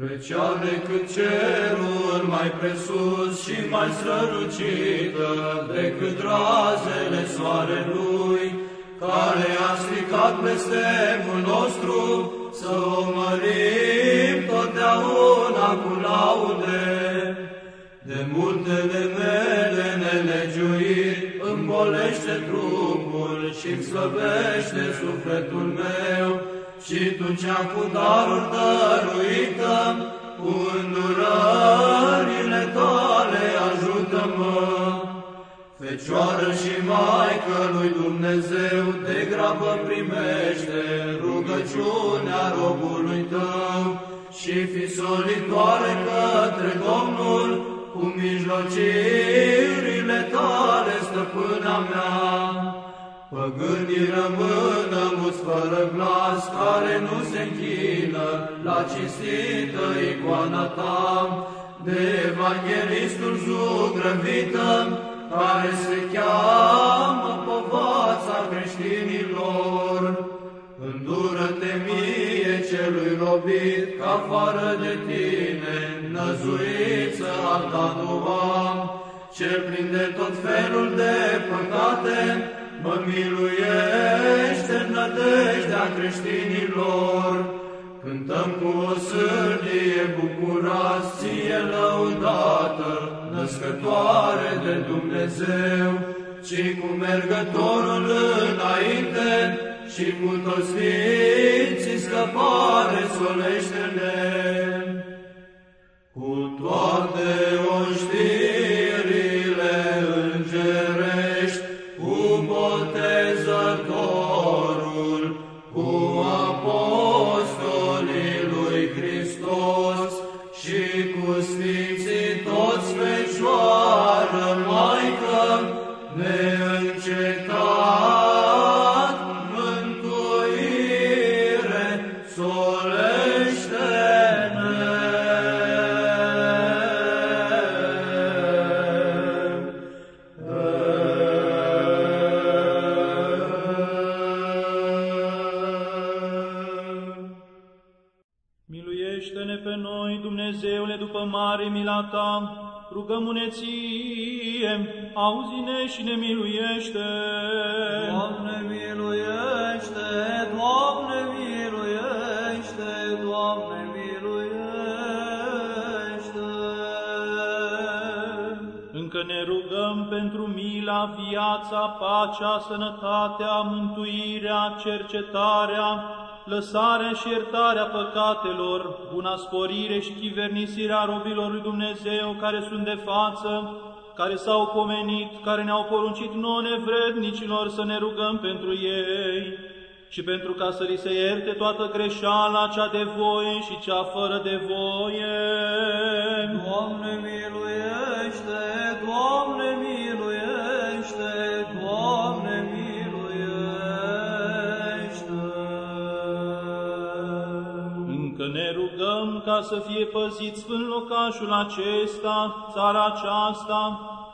Precea decât cerul mai presus și mai strălucită decât razele soarelui, care a stricat blestemul nostru, să o mărim totdeauna cu laude. De multele mele nelegiuiri îmbolește trupul și-mi slăbește sufletul meu, și Tu cea cu daruri dăruită, cu îndurările Tale ajută-mă. Fecioară și Maică lui Dumnezeu, de grabă primește rugăciunea robului Tău și fi solitoare către Domnul, cu mijlocirile Tale, stăpâna mea. Păgânii rămână muți fără glas, care nu se închină la cinstită icoana ta, de evanghelistul zugrăvită, care se cheamă povața creștinilor. Îndură-te mie celui robit, ca fără de tine, năzuiță alta nu am, cel plin de tot felul de păcate, mă miluiește în nădejdea creștinilor. Cântăm cu o sârdie bucurați, ție lăudată, născătoare de Dumnezeu, ci cu mergătorul înainte și cu toți sfinții scăpare solește-ne. Miluiește-ne pe noi, Dumnezeule, după mare mila Ta, rugăm-ne Ție, auzi-ne și ne miluiește. Doamne miluiește, Doamne miluiește, Doamne miluiește. Încă ne rugăm pentru mila, viața, pacea, sănătatea, mântuirea, cercetarea, lăsarea și iertarea păcatelor, buna sporire și chivernisirea robilor lui Dumnezeu care sunt de față, care s-au pomenit, care ne-au poruncit nouă nevrednicilor să ne rugăm pentru ei și pentru ca să li se ierte toată greșeala, cea de voie și cea fără de voie. Doamne miluiește, Doamne ca să fie păzit sfânt locașul acesta, țara aceasta,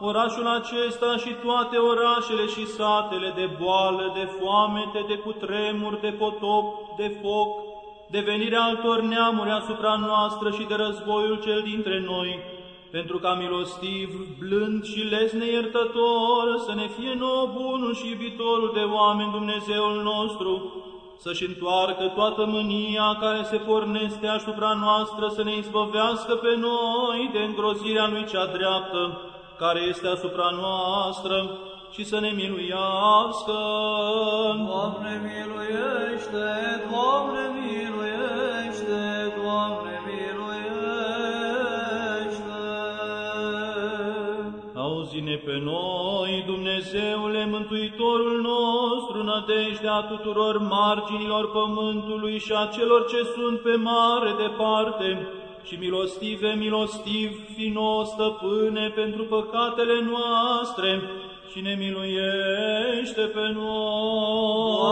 orașul acesta și toate orașele și satele de boală, de foamete, de cutremur, de potop, de foc, de venirea altor neamuri asupra noastră și de războiul cel dintre noi, pentru ca milostiv, blând și lesne iertător să ne fie nouă bunul și iubitorul de oameni Dumnezeul nostru, să-și întoarcă toată mânia care se porneste asupra noastră, să ne izbăvească pe noi de îngrozirea lui cea dreaptă, care este asupra noastră, și să ne miluiască. Doamne miluiește, Doamne miluiește, Doamne miluiește. Auzi-ne pe noi, Dumnezeule, Mântuitorul nostru, nădejdea tuturor marginilor pământului și a celor ce sunt pe mare departe, și milostive, milostiv, fi nouă, stăpâne, pentru păcatele noastre, și ne miluiește pe Doamne noi.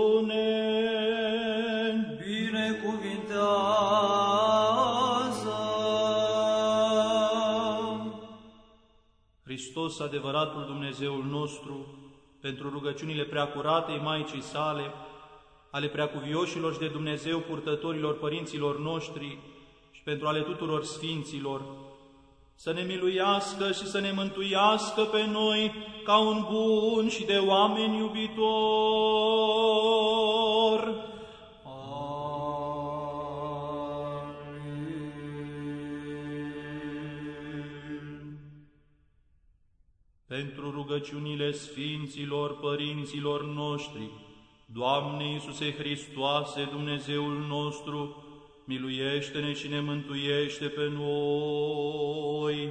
Hristos, adevăratul Dumnezeul nostru, pentru rugăciunile preacuratei Maicii sale, ale preacuvioșilor și de Dumnezeu purtătorilor părinților noștri și pentru ale tuturor sfinților, să ne miluiască și să ne mântuiască pe noi ca un bun și de oameni iubitor. Pentru rugăciunile Sfinților Părinților noștri, Doamne Iisuse Hristoase, Dumnezeul nostru, miluiește-ne și ne mântuiește pe noi.